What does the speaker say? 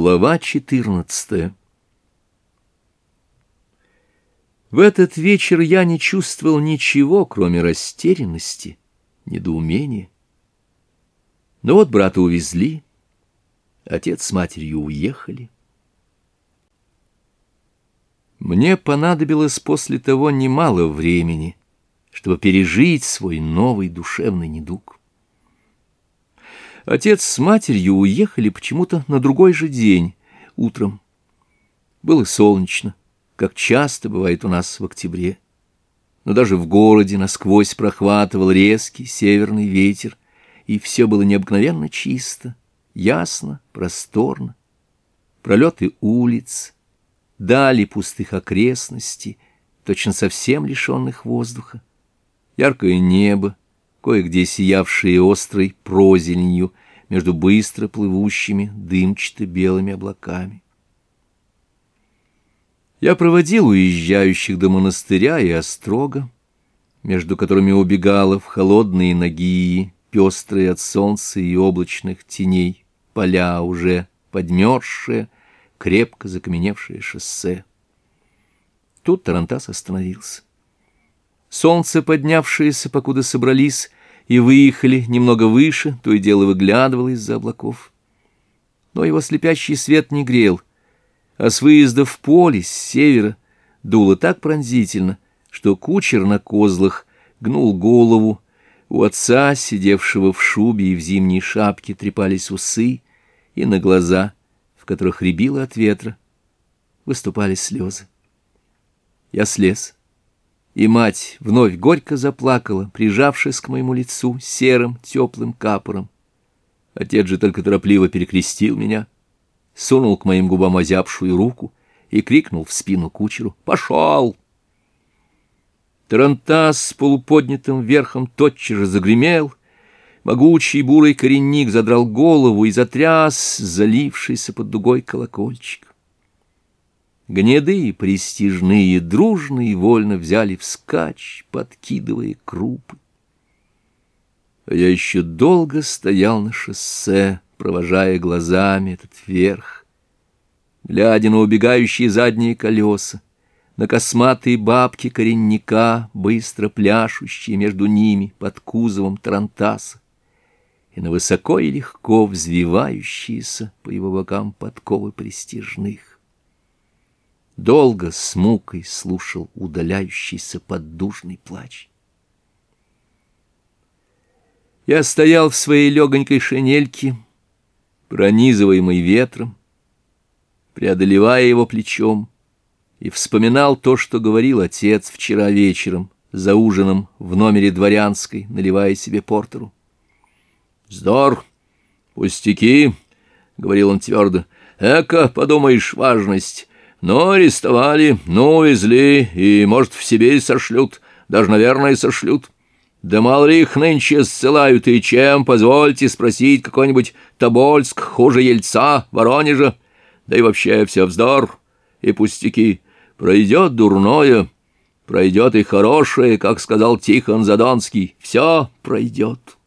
Глава 14 В этот вечер я не чувствовал ничего, кроме растерянности, недоумения. Но вот брата увезли, отец с матерью уехали. Мне понадобилось после того немало времени, чтобы пережить свой новый душевный недуг. Отец с матерью уехали почему-то на другой же день, утром. Было солнечно, как часто бывает у нас в октябре. Но даже в городе насквозь прохватывал резкий северный ветер, и все было необыкновенно чисто, ясно, просторно. Пролеты улиц, дали пустых окрестностей, точно совсем лишенных воздуха, яркое небо, кое-где сиявшие острой прозеленью между быстро плывущими дымчато-белыми облаками. Я проводил уезжающих до монастыря и острога, между которыми убегала в холодные ноги, пестрые от солнца и облачных теней, поля уже подмерзшие, крепко закаменевшее шоссе. Тут Тарантас остановился. Солнце, поднявшееся, покуда собрались, и выехали немного выше, то и дело выглядывало из-за облаков. Но его слепящий свет не грел, а с выезда в поле с севера дуло так пронзительно, что кучер на козлах гнул голову, у отца, сидевшего в шубе и в зимней шапке, трепались усы, и на глаза, в которых рябило от ветра, выступали слезы. Я слез и мать вновь горько заплакала, прижавшись к моему лицу серым теплым капором. Отец же только торопливо перекрестил меня, сунул к моим губам озябшую руку и крикнул в спину кучеру «Пошел!». Тарантас с полуподнятым верхом тотчас же загремел, могучий бурый коренник задрал голову и затряс залившийся под дугой колокольчик. Гнедые, престижные дружные, вольно взяли вскачь, подкидывая крупы. А я еще долго стоял на шоссе, провожая глазами этот верх, глядя на убегающие задние колеса, на косматые бабки коренника, быстро пляшущие между ними под кузовом тарантаса, и на высоко и легко взвивающиеся по его бокам подковы престижных долго с мукой слушал удаляющийся поддужный плач. Я стоял в своей легонькой шинельке, пронизываемой ветром, преодолевая его плечом, и вспоминал то, что говорил отец вчера вечером за ужином в номере дворянской, наливая себе портеру. «Здор, пустяки!» — говорил он твердо. «Эка, подумаешь, важность! Но арестовали, ну, увезли, и, может, в Сибирь сошлют, даже, наверное, сошлют. Да мало ли их нынче ссылают, и чем, позвольте спросить, какой-нибудь Тобольск хуже Ельца, Воронежа, да и вообще все вздор и пустяки. Пройдет дурное, пройдет и хорошее, как сказал Тихон Задонский, все пройдет».